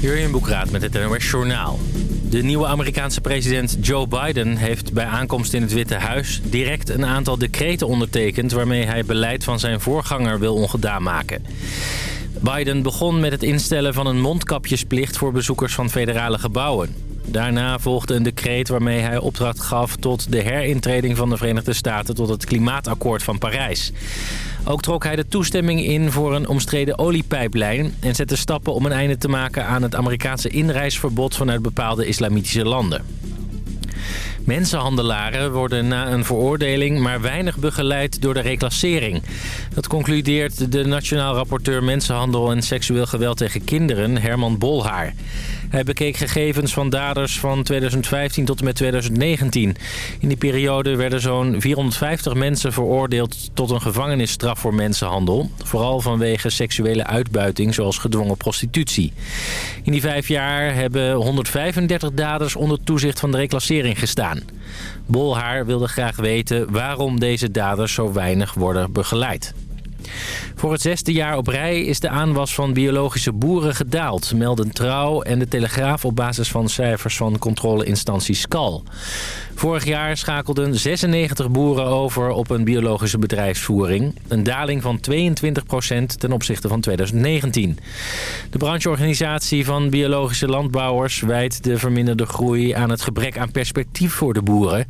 Jurjen Boekraat met het NOS Journaal. De nieuwe Amerikaanse president Joe Biden heeft bij aankomst in het Witte Huis... direct een aantal decreten ondertekend... waarmee hij beleid van zijn voorganger wil ongedaan maken. Biden begon met het instellen van een mondkapjesplicht... voor bezoekers van federale gebouwen. Daarna volgde een decreet waarmee hij opdracht gaf tot de herintreding van de Verenigde Staten tot het klimaatakkoord van Parijs. Ook trok hij de toestemming in voor een omstreden oliepijplijn... en zette stappen om een einde te maken aan het Amerikaanse inreisverbod vanuit bepaalde islamitische landen. Mensenhandelaren worden na een veroordeling maar weinig begeleid door de reclassering. Dat concludeert de Nationaal Rapporteur Mensenhandel en Seksueel Geweld tegen Kinderen, Herman Bolhaar. Hij bekeek gegevens van daders van 2015 tot en met 2019. In die periode werden zo'n 450 mensen veroordeeld tot een gevangenisstraf voor mensenhandel. Vooral vanwege seksuele uitbuiting zoals gedwongen prostitutie. In die vijf jaar hebben 135 daders onder toezicht van de reclassering gestaan. Bolhaar wilde graag weten waarom deze daders zo weinig worden begeleid. Voor het zesde jaar op rij is de aanwas van biologische boeren gedaald... melden Trouw en de Telegraaf op basis van cijfers van controleinstantie Skal. Vorig jaar schakelden 96 boeren over op een biologische bedrijfsvoering. Een daling van 22% ten opzichte van 2019. De brancheorganisatie van biologische landbouwers wijt de verminderde groei aan het gebrek aan perspectief voor de boeren.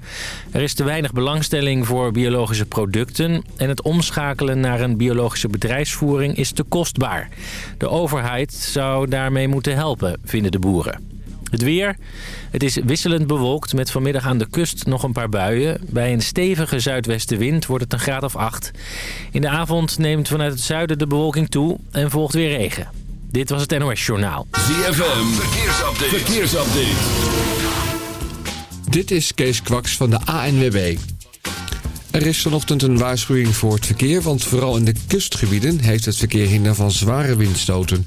Er is te weinig belangstelling voor biologische producten en het omschakelen naar een biologische bedrijfsvoering is te kostbaar. De overheid zou daarmee moeten helpen, vinden de boeren. Het weer. Het is wisselend bewolkt met vanmiddag aan de kust nog een paar buien. Bij een stevige zuidwestenwind wordt het een graad of 8. In de avond neemt vanuit het zuiden de bewolking toe en volgt weer regen. Dit was het NOS Journaal. ZFM. Verkeersupdate. Verkeersupdate. Dit is Kees Kwaks van de ANWB. Er is vanochtend een waarschuwing voor het verkeer... want vooral in de kustgebieden heeft het verkeer hinder van zware windstoten.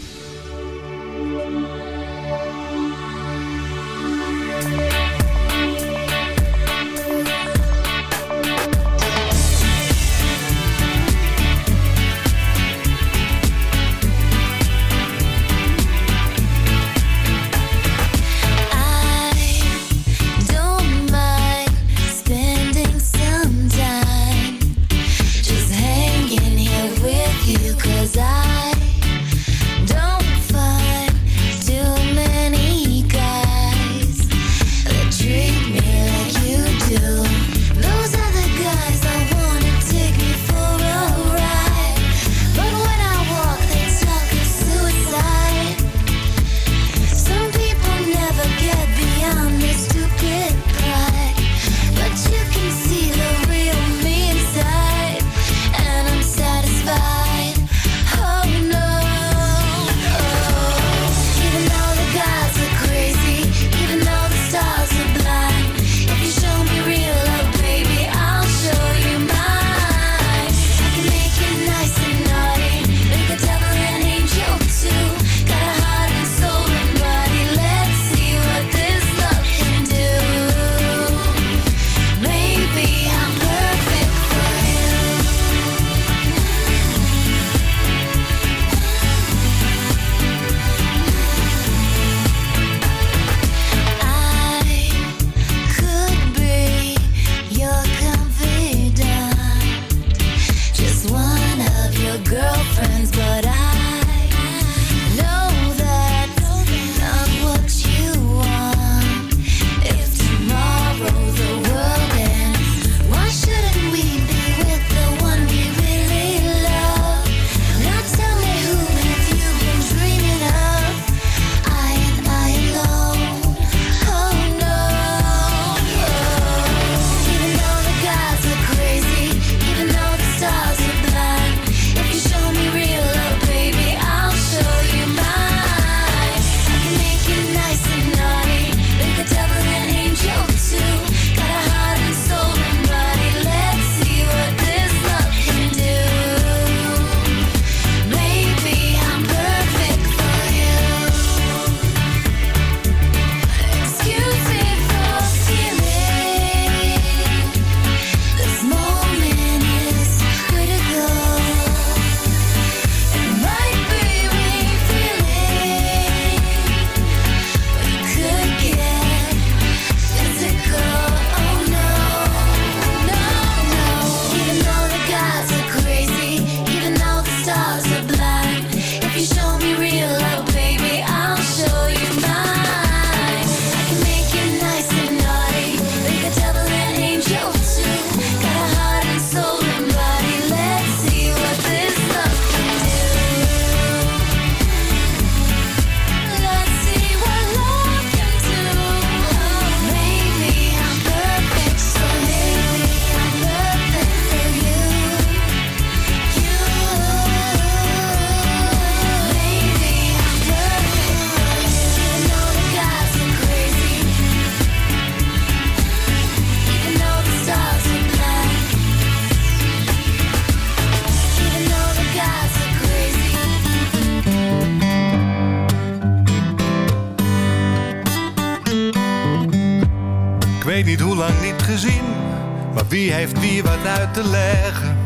Uit te leggen?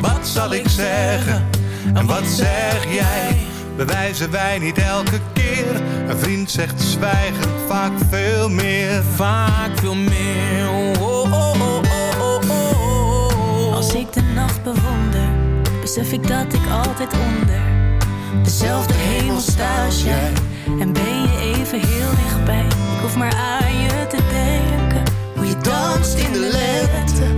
Wat zal ik zeggen en wat zeg jij? Bewijzen wij niet elke keer? Een vriend zegt zwijgend vaak veel meer. Vaak veel meer. Oh, oh, oh, oh, oh, oh. Als ik de nacht bewonder, besef ik dat ik altijd onder dezelfde hemel sta als jij. En ben je even heel dichtbij. Ik hoef maar aan je te denken. Hoe je danst in de lente.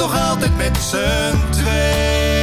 Nog altijd met z'n twee.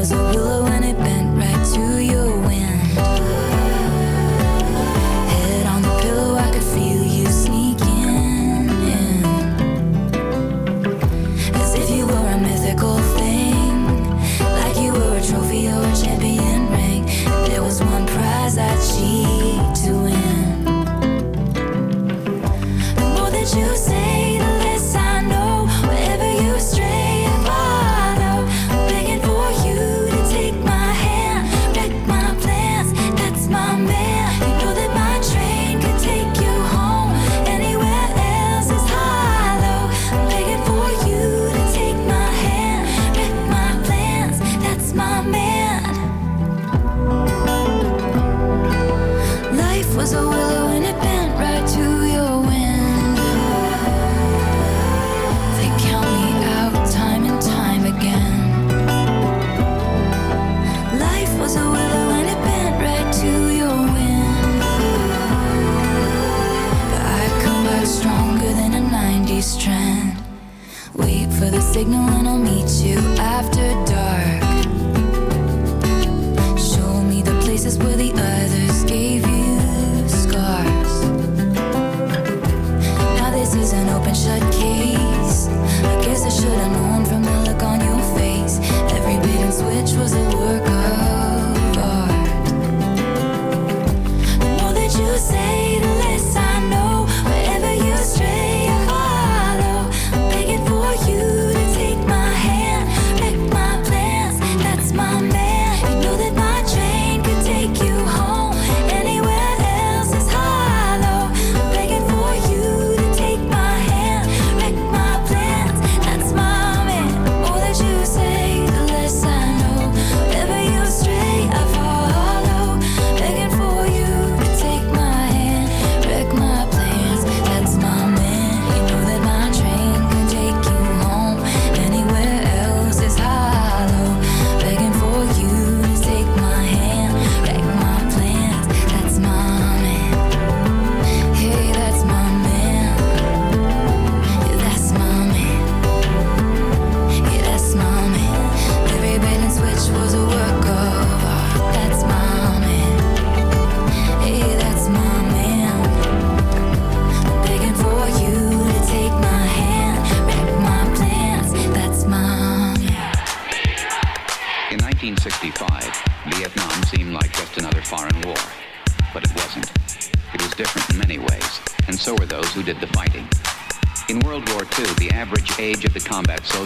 was a willow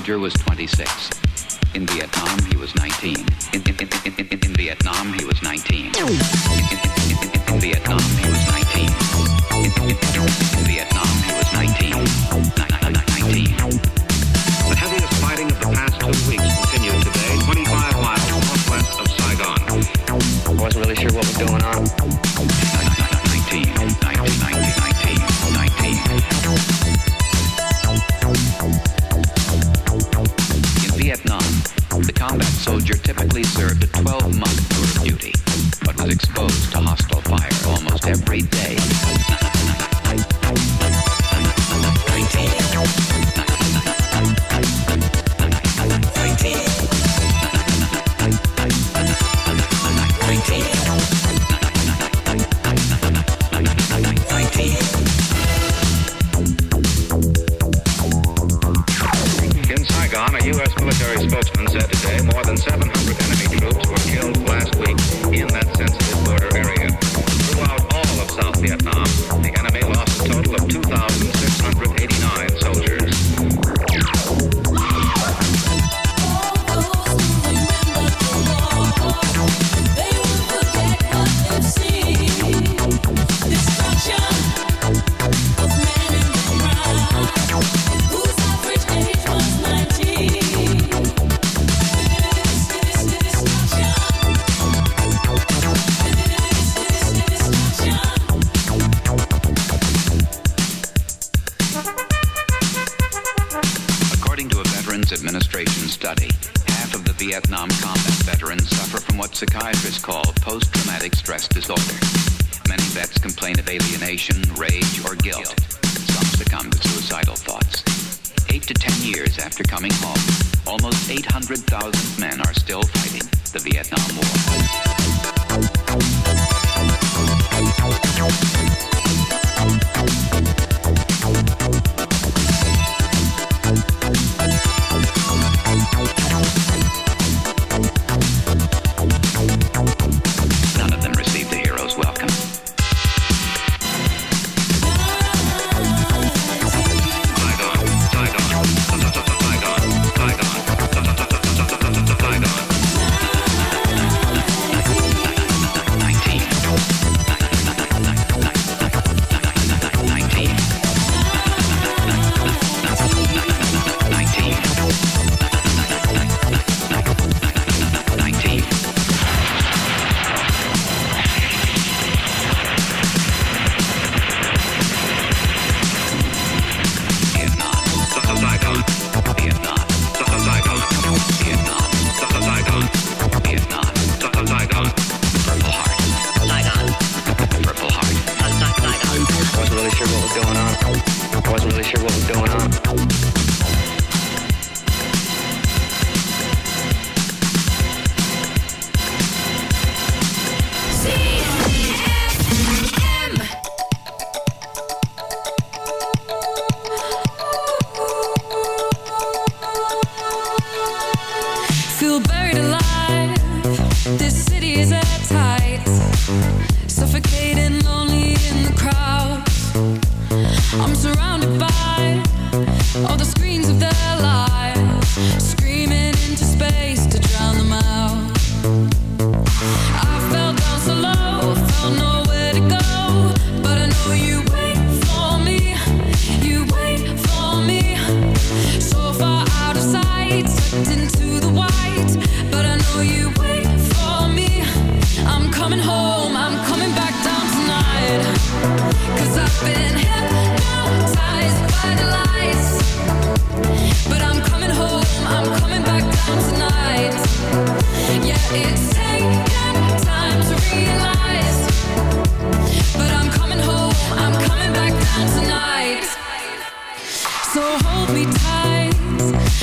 soldier was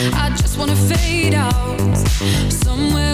It's taken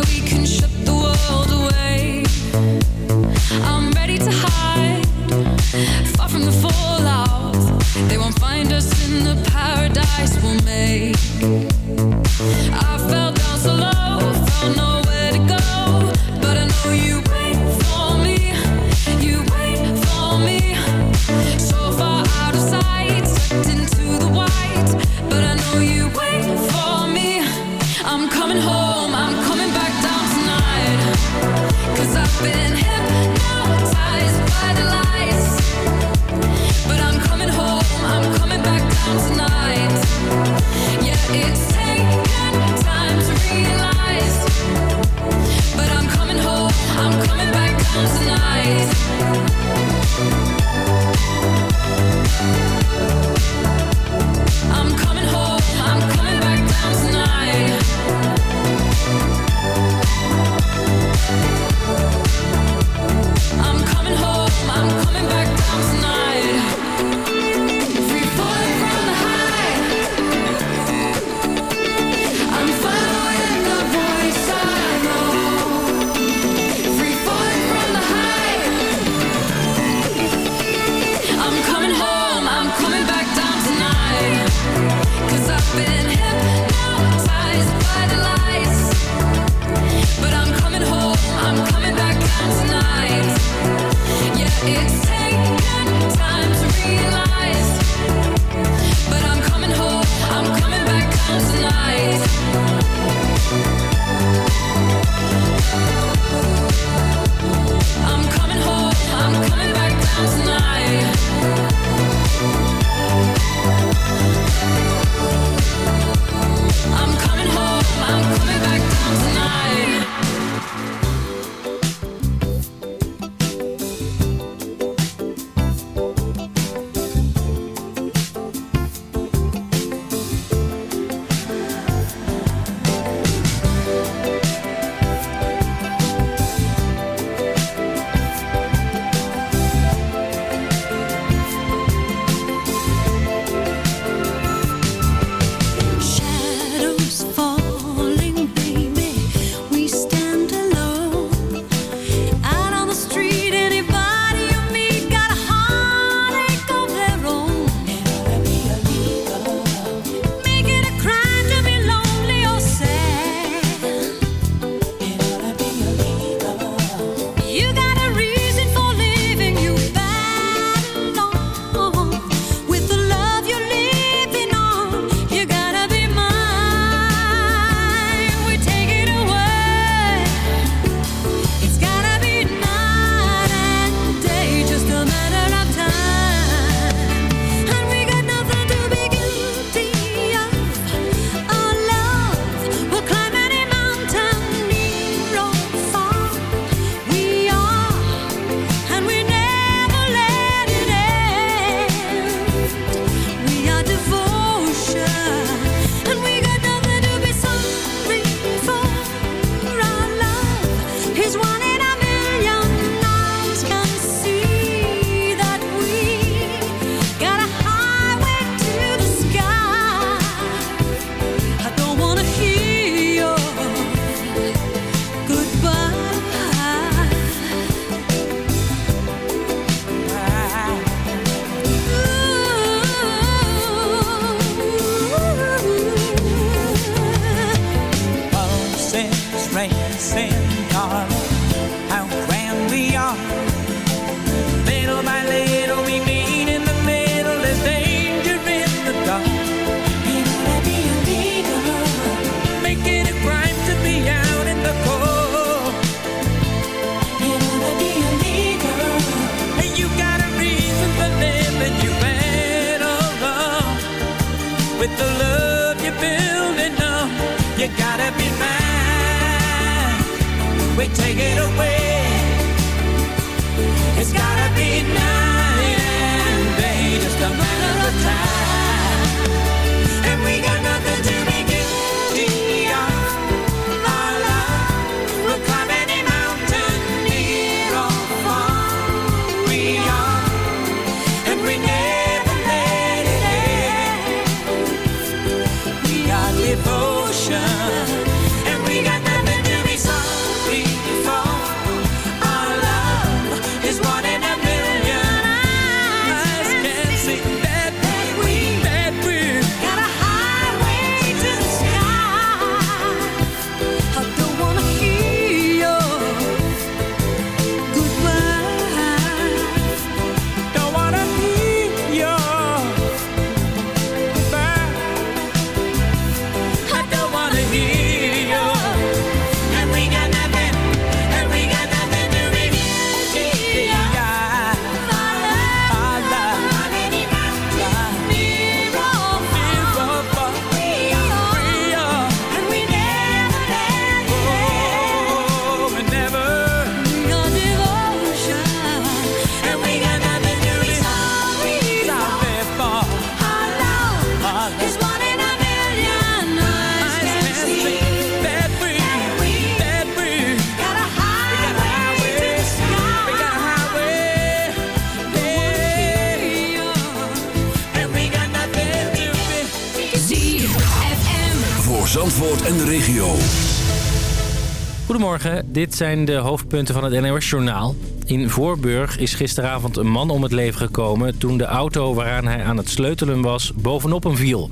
Dit zijn de hoofdpunten van het NOS-journaal. In Voorburg is gisteravond een man om het leven gekomen... toen de auto waaraan hij aan het sleutelen was bovenop hem viel.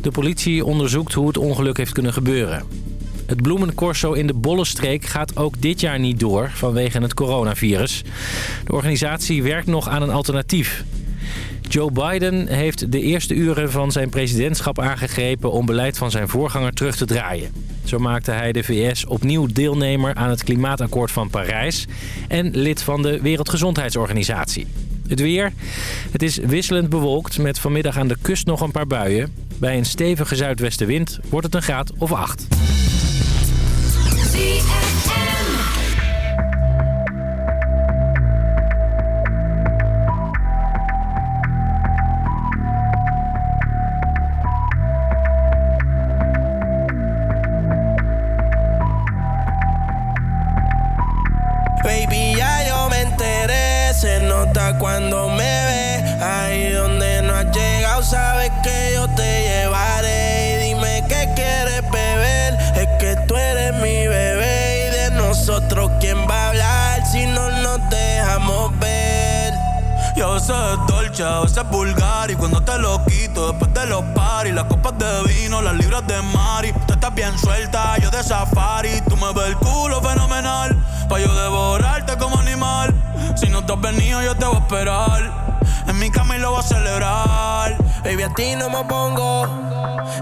De politie onderzoekt hoe het ongeluk heeft kunnen gebeuren. Het bloemencorso in de Bollenstreek gaat ook dit jaar niet door vanwege het coronavirus. De organisatie werkt nog aan een alternatief. Joe Biden heeft de eerste uren van zijn presidentschap aangegrepen om beleid van zijn voorganger terug te draaien. Zo maakte hij de VS opnieuw deelnemer aan het klimaatakkoord van Parijs en lid van de Wereldgezondheidsorganisatie. Het weer. Het is wisselend bewolkt met vanmiddag aan de kust nog een paar buien. Bij een stevige zuidwestenwind wordt het een graad of acht. Nosotros, ¿quién va a hablar si no nos dejamos ver? Yo sé es dolce, a veces vulgar Y cuando te lo quito después de los paris Las copas de vino, las libras de Mari. Tú estás bien suelta, yo de safari. Tú me ves el culo fenomenal Pa' yo devorarte como animal. Si no te has venido yo te voy a esperar. En mi cama y lo voy a celebrar. Baby, a ti no me pongo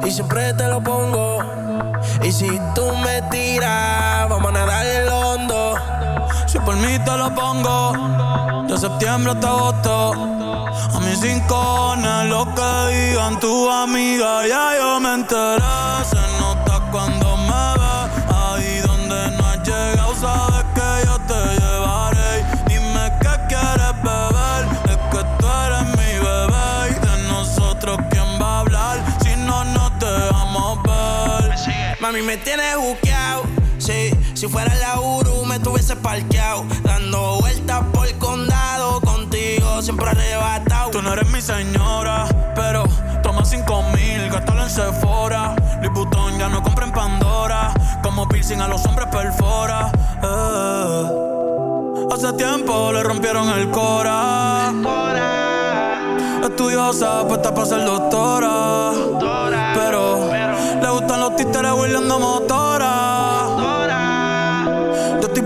y siempre te lo pongo. Y si tú me tiras, vamos a nadar el hondo. Si por mí te lo pongo De septiembre hasta agosto A mis rincones Lo que digan tu amiga Ya yo me enteré fuera la Uru me tuviese parqueado. Dando vueltas por el condado. Contigo siempre arrebatado. Tú no eres mi señora, pero toma cinco mil, gástalo en Sephora. Liputón ya no compra en Pandora. Como piercing a los hombres perfora. Eh. Hace tiempo le rompieron el cora. Estudiosa, puesta para ser doctora. Pero le gustan los títeres huirleando motora.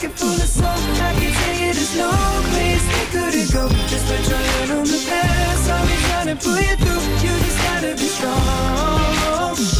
pocket pull of soap. I can tell you there's no place they couldn't go. Just put your hand on the past. I'll be trying to pull you through. You just gotta be strong.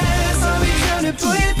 it.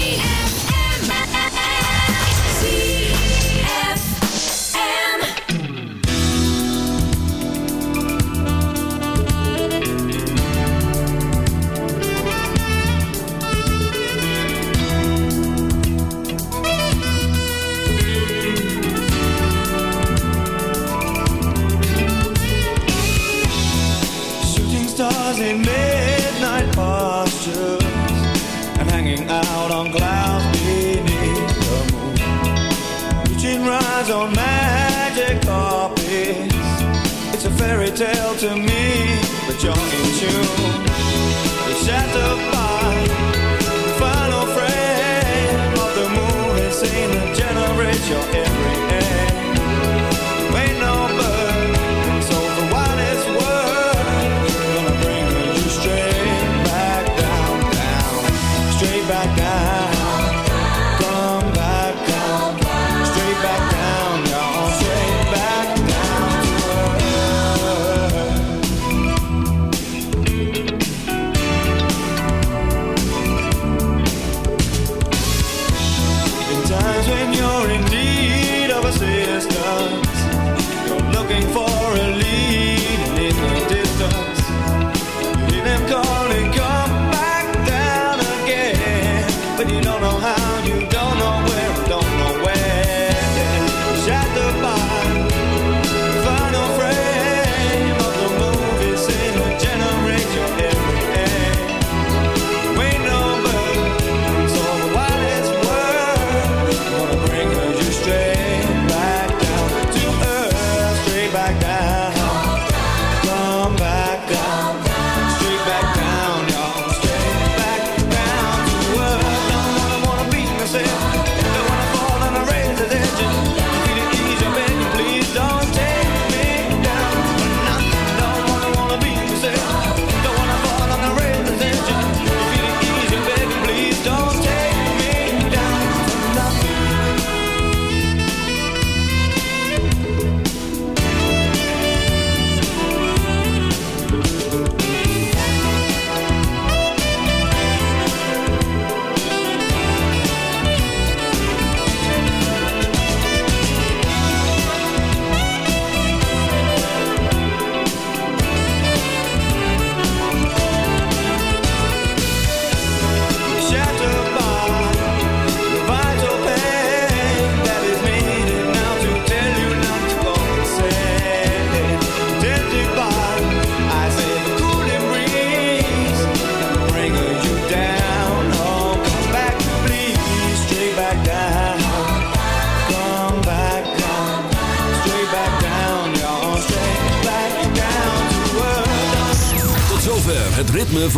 A tale to me, but you're in tune. It's shattered by the final frame of the movie scene that generates your